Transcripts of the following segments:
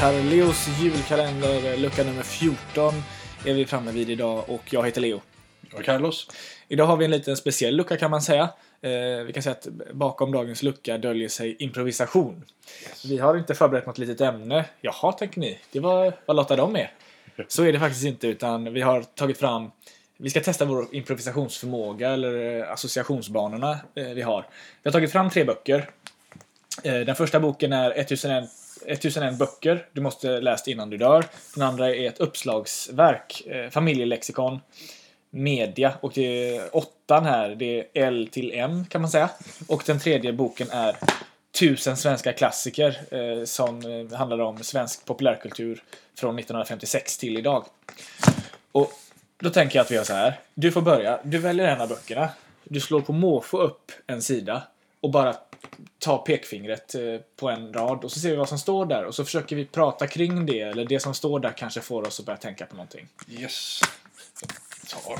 Herr Leos julkalender, lucka nummer 14, är vi framme vid idag och jag heter Leo. Och Carlos? Idag har vi en liten speciell lucka kan man säga. Eh, vi kan säga att bakom dagens lucka döljer sig improvisation. Vi har inte förberett något litet ämne. Jaha, tänker ni. Det var vad låter de med. Så är det faktiskt inte, utan vi har tagit fram vi ska testa vår improvisationsförmåga eller eh, associationsbanorna eh, vi har. Vi har tagit fram tre böcker. Eh, Den första boken är 1001, 1001 böcker du måste läst innan du dör. Den andra är ett uppslagsverk, eh, familjelexikon, media och det är åttan här, det är L till M kan man säga. Och den tredje boken är Tusen svenska klassiker eh, som eh, handlar om svensk populärkultur från 1956 till idag. Och då tänker jag att vi gör så här. Du får börja. Du väljer en av böckerna. Du slår på måfå upp en sida och bara tar pekfingret eh, på en rad och så ser vi vad som står där och så försöker vi prata kring det eller det som står där kanske får oss att börja tänka på någonting. Yes. Tar.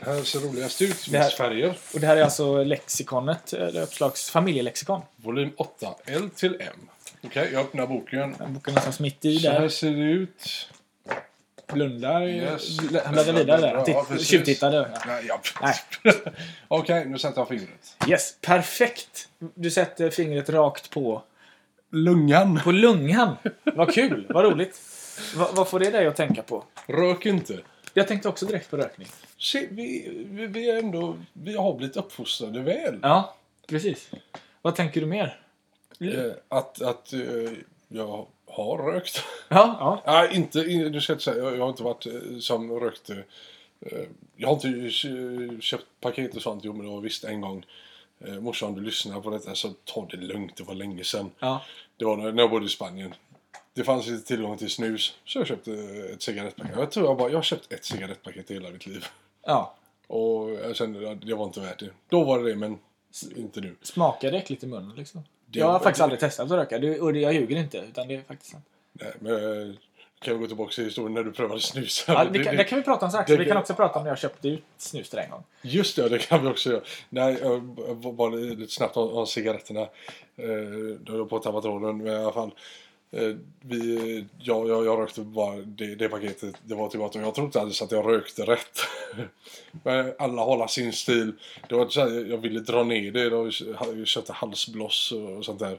Den här ser roligast ut. Det här- Med färger. Och det här är alltså lexikonet, eller uppslags familjelexikon. Volym 8. L till M. Okej, jag öppnar boken. Den boken är som mitt i Så här där. ser det ut. Blundar. Yes. bläddrar vidare där. Ja. Tjuvtittade. Ja. Ja. Okej, nu sätter jag fingret. Yes, perfekt! Du sätter fingret rakt på, Lungan. på lungan. Vad kul, vad roligt. Va, vad får det dig att tänka på? Rök inte. Jag tänkte också direkt på rökning. Se, vi, vi, vi, är ändå, vi har blivit uppfostrade väl. Ja, precis. Vad tänker du mer? Eh, att att eh, jag har rökt. Ja, ja. Nej, inte, in- du ska inte säga, jag, har inte varit eh, som rökte. Eh, jag har inte kö- köpt paket och sånt, jo men det var visst en gång. Eh, morsan, om du lyssnar på detta så ta det lugnt, det var länge sedan. ja. Det var när jag bodde i Spanien. Det fanns inte tillgång till snus, så jag köpte ett cigarettpaket. Jag tror jag bara, jag har köpt ett cigarettpaket i hela mitt liv. ja. Och jag kände att det var inte värt det. Då var det det, men inte nu. Smakar det äckligt i munnen liksom? Jag har faktiskt aldrig testat att röka. Det, och jag ljuger inte, utan det är faktiskt sant. Nej, men eh, kan vi gå tillbaka till historien när du prövade snus? Ja, Det- kan, det- kan vi prata om strax. det- vi kan också prata om när jag köpte ut snus till en gång. Just det, det kan vi också göra. Nej, jag var bara lite snabbt om, om cigaretterna. Eh, höll jag på att tappa tråden, men i alla fall. Eh, vi, jag, jag, jag rökte bara det, det paketet. Det var tillbaka och jag trodde alls att jag rökte rätt. men alla håller sin stil. Det var inte så här, jag ville dra ner det. Då jag köpte halsbloss och sånt där.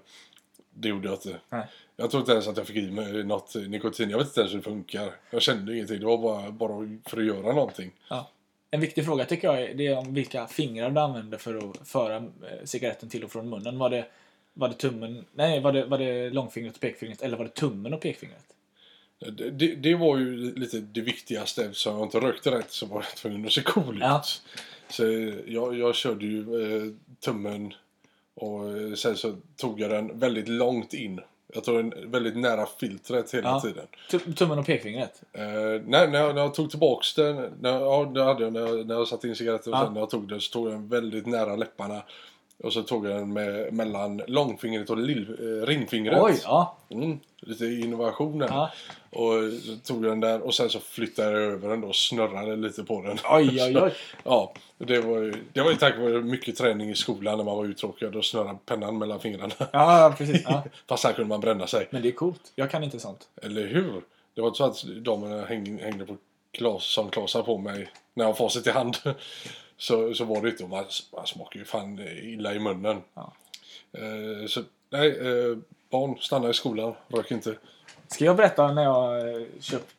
Det gjorde jag inte. Nej. Jag tror inte ens att jag fick i mig något nikotin. Jag vet inte ens hur det funkar. Jag kände ingenting. Det var bara, bara för att göra någonting. Ja. En viktig fråga tycker jag är, det är om vilka fingrar du använde för att föra eh, cigaretten till och från munnen. Var det, var det tummen, nej var det, var det långfingret och pekfingret eller var det tummen och pekfingret? Det, det, det var ju lite det viktigaste eftersom jag inte rökte rätt så var jag tvungen att se cool ut. Ja. Så jag, jag körde ju eh, tummen och eh, sen så tog jag den väldigt långt in. Jag tog den väldigt nära filtret hela Ja. tiden. Tu- Tummen och pekfingret? Eh, när, när, jag, när jag tog tillbaks den, när, ja, det hade jag när, jag- när jag satte in cigaretten och Ja. sen när jag tog den så tog jag den väldigt nära läpparna. Och så tog jag den med, mellan långfingret och lill, eh, ringfingret. Oj, ja. Mm, lite innovation där. ja. Och så tog jag den där och sen så flyttade jag över den då och snurrade lite på den. Oj, oj, oj. Ja, det var ju, det var ju tack vare mycket träning i skolan när man var uttråkad och snurrade pennan mellan fingrarna. Ja, precis. Ja. Fast här kunde man bränna sig. Men det är coolt. Jag kan inte sånt. Eller hur? Det var inte så att damerna häng, hängde på klas, som klasar på mig när jag har facit i hand. Så, så var det inte. Och Man, man smakar ju fan illa i munnen. Ja. Eh, så nej, eh, barn, stanna i skolan, rök inte. Ska jag berätta när jag eh, köpte...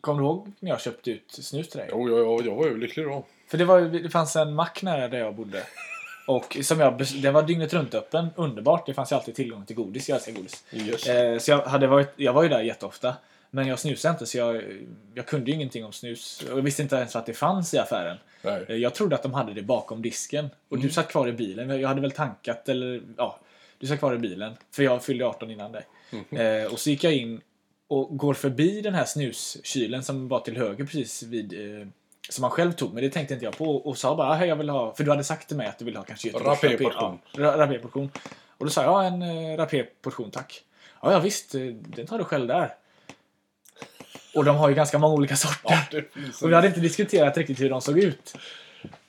Kommer du ihåg när jag köpte ut snus till dig? Jo, jag, jag, jag var ju lycklig då. För det, var, det fanns en mack nära där jag bodde. Och som jag, den var dygnet runt öppen. Underbart. Det fanns ju alltid tillgång till godis. Jag älskar godis. Yes. Eh, så jag, hade varit, jag var ju där jätteofta. Men jag snusade inte så jag, jag kunde ju ingenting om snus. Jag visste inte ens att det fanns i affären. nej. Eh, Jag trodde att de hade det bakom disken. Och du satt kvar i bilen. Jag hade väl tankat eller ja. Du satt kvar i bilen. För jag fyllde 18 innan dig. Eh, och så gick jag in och går förbi den här snuskylen som var till höger precis vid eh, som man själv tog, men det tänkte inte jag på. Och sa bara, hej jag vill ha, för du hade sagt till mig att du ville ha kanske Rapé-portion. Ja, ra- rapé-portion. Och då sa jag, ja en eh, rapé-portion tack. Ja, ja visst, eh, den tar du själv där. Och de har ju ganska många olika sorter. finns Och vi hade inte diskuterat riktigt hur de såg ut.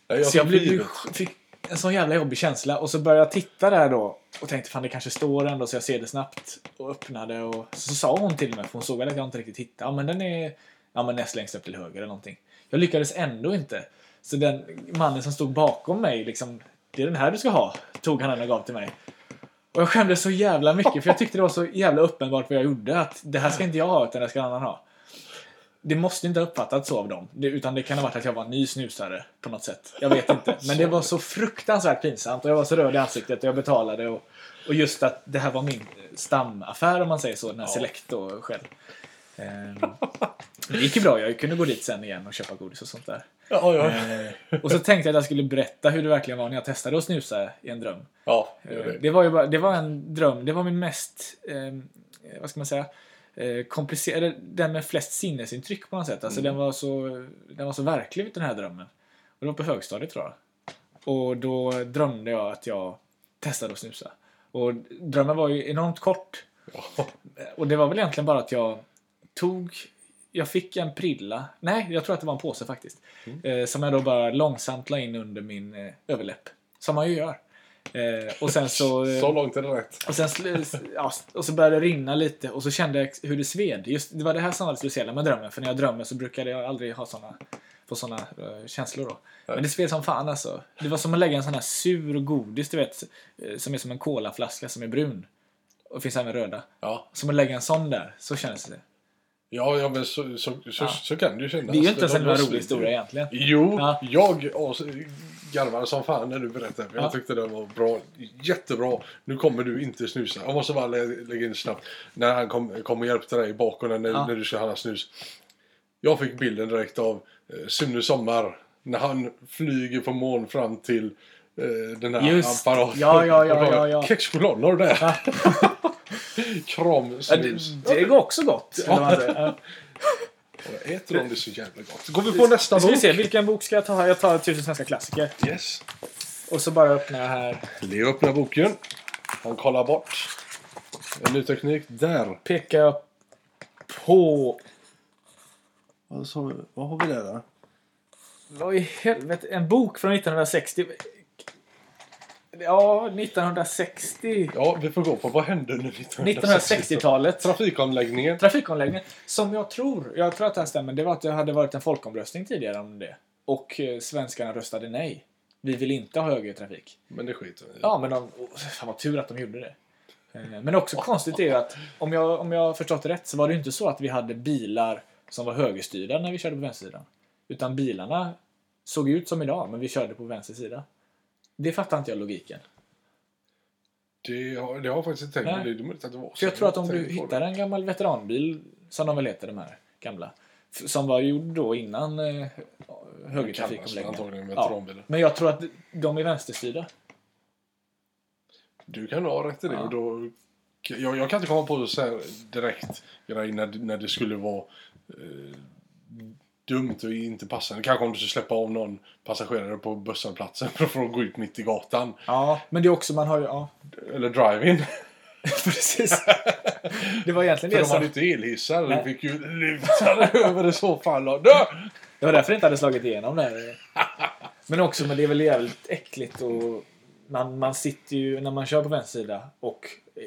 Nej, så jag blev, fick en sån jävla jobbig känsla. Och så började jag titta där då och tänkte fan det kanske står ändå så jag ser det snabbt. Och öppnade och så sa hon till mig, för hon såg väl att jag inte riktigt hittade. Ja men den är ja, men näst längst upp till höger eller någonting. Jag lyckades ändå inte. Så den mannen som stod bakom mig liksom, det är den här du ska ha, tog han den och gav till mig. Och jag skämdes så jävla mycket för jag tyckte det var så jävla uppenbart vad jag gjorde. Att det här ska inte jag ha utan det ska en annan ha. Det måste inte ha uppfattats så av dem. Det, utan det kan ha varit att jag var en ny snusare på något sätt. Jag vet inte. Men det var så fruktansvärt pinsamt och jag var så röd i ansiktet och jag betalade. Och, och just att det här var min stamaffär om man säger så, den här Ja. Select då själv. Ehm, det gick ju bra. Jag kunde gå dit sen igen och köpa godis och sånt där. Ja, ja. Eh, och så tänkte jag att jag skulle berätta hur det verkligen var när jag testade att snusa i en dröm. ja Eh, gör det. Det var ju bara, det var en dröm. Det var min mest, eh, vad ska man säga, eh, komplicerade, den med flest sinnesintryck på något sätt. Alltså Mm. den var så, den var så verklig den här drömmen. Och det var på högstadiet tror jag. Och då drömde jag att jag testade att snusa. Och drömmen var ju enormt kort. Ja. Och det var väl egentligen bara att jag tog jag fick en prilla. Nej, jag tror att det var en påse faktiskt. Mm. Eh, som jag då bara långsamt la in under min eh, överläpp. Som man ju gör. Eh, och sen så... Eh, Så långt är det rätt. och sen ja, och så började det rinna lite och så kände jag hur det sved. Just, det var det här som var det speciella med drömmen. För när jag drömmer så brukade jag aldrig ha såna, få såna eh, känslor då. Men det sved som fan alltså. Det var som att lägga en sån här sur godis, du vet. eh, Som är som en colaflaska som är brun. Och finns även röda. Ja, Som att lägga en sån där. Så kändes det. Ja, ja men så, så, så, Ja. så kan det ju kännas. Det är ju inte ens en rolig historia egentligen. Jo, Ja. jag garvade som fan när du berättade. Jag Ja. tyckte det var bra. Jättebra. Nu kommer du inte snusa. Jag måste bara lä lägga in snabbt. När han kom, kom och hjälpte dig i bakgrunden när, Ja. när du skulle handla snus. Jag fick bilden direkt av eh, Sune Sommar. När han flyger på moln fram till eh, den här Just. apparaten. Ja, ja, ja, ja, ja. Kexchoklad, har du det? Kram Ja, snus. det, det går också gott. man. Och Äter de det så jävla gott. Går vi på nästa Ska vi bok? se, vilken bok ska jag ta här? Jag tar Tusen svenska klassiker. Yes. Och så bara öppnar jag här. Leo öppnar boken. Han kollar bort. En ny teknik. Där. Pekar jag på... Vad, sa vi? Vad har vi där då? Vad i helvete? En bok från 1960. Ja, 1960. Ja, vi får gå på vad hände under 1960? 1960-talet. Trafikomläggningen. Trafikomläggningen. Som jag tror, jag tror att det här stämmer, det var att det hade varit en folkomröstning tidigare om det. Och eh, svenskarna röstade nej. Vi vill inte ha högertrafik. Men det skiter vi i. Ja, men de, oh, fan vad tur att de gjorde det. Eh, Men också konstigt är ju att om jag, om jag har förstått det rätt så var det ju inte så att vi hade bilar som var högerstyrda när vi körde på vänstersidan. Utan bilarna såg ut som idag, men vi körde på vänster sida. Det fattar inte jag logiken. Det, har, det har faktiskt inte tänkt på. Det är möjligt att det var så. Så jag tror att om du hittar en gammal veteranbil, som de väl heter de här gamla, som var gjord då innan eh, det. högertrafikomläggningen. Ja. Men jag tror att de är vänsterstyrda. Du kan ha rätt i det. Ja. Och då, jag, jag kan inte komma på så här direkt när, när det skulle vara eh, dumt och inte passande. Kanske om du skulle släppa av någon passagerare på busshållplatsen för att gå ut mitt i gatan. Ja, men det är också, man har ju, ja, Eller drive-in. precis. Det var egentligen För det de som... hade inte elhissar. De fick ju lyfta över i så fall. Och, Dö! Det var därför det inte hade slagit igenom där. Men också, men det är väl jävligt äckligt och man, man sitter ju, när man kör på vänster sida och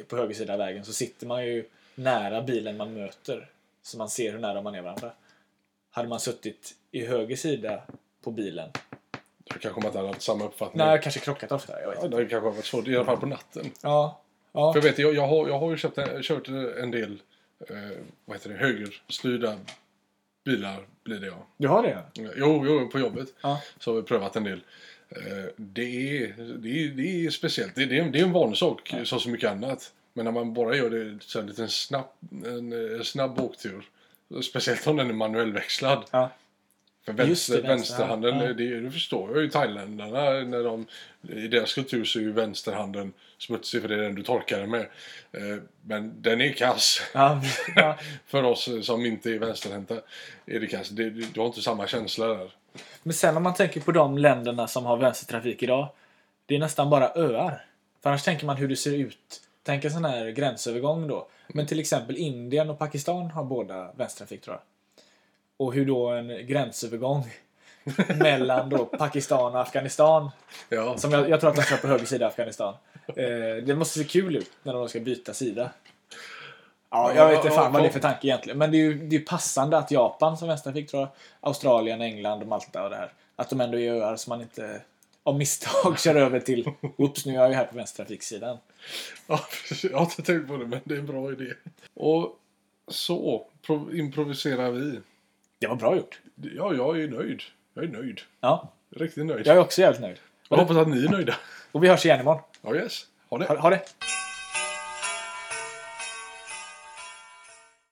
på höger sida av vägen så sitter man ju nära bilen man möter. Så man ser hur nära man är varandra. Hade man suttit i höger sida på bilen, Jag kanske man inte hade haft samma uppfattning. nej, jag kanske krockat ofta. Jag vet Ja, det kanske har varit svårt. I alla fall på natten. Ja, ja. För jag vet, jag, jag, har, jag har ju köpt, kört en del eh, vad heter det, högerstyrda bilar. Blir det ja. Du har det? Jo, jo, på jobbet. Ja. Så har vi prövat en del. Eh, det, är, det, är, det är speciellt. Det, det, är, det är en vanlig sak som så mycket annat. Men när man bara gör det så en liten snabb, en, en snabb åktur. Speciellt om den är manuellväxlad. Ja. För vänster, det, vänster, vänsterhanden, ja. det, det förstår jag ju thailändarna. När de, I deras kultur så är ju vänsterhanden smutsig för det är den du torkar den med. Eh, men den är kass. Ja, ja. För oss som inte är vänsterhänta är det kass. Det, du har inte samma känsla där. Men sen om man tänker på de länderna som har vänstertrafik idag. Det är nästan bara öar. För annars tänker man hur det ser ut. Tänk en sån här gränsövergång då. Men till exempel Indien och Pakistan har båda vänstertrafik tror jag. Och hur då en gränsövergång mellan då Pakistan och Afghanistan. Ja. Som jag, jag tror att de kör på höger sida Afghanistan. Eh, det måste se kul ut när de ska byta sida. Ja, jag vet inte fan vad det är för tanke egentligen. Men det är ju det är passande att Japan som vänsterfick tror jag, Australien, England, Malta och det här. Att de ändå är öar som man inte av misstag kör över till. Oops, nu är jag ju här på vänstertrafiksidan. Ja, jag har inte tänkt på det, men det är en bra idé. Och så prov- improviserar vi. Det var bra gjort. Ja, jag är nöjd. Jag är nöjd. Ja, Riktigt nöjd. jag är också jävligt nöjd. Jag hoppas att ni är nöjda. Och vi hörs igen imorgon. Ja, yes. Ha det. Ha, ha det!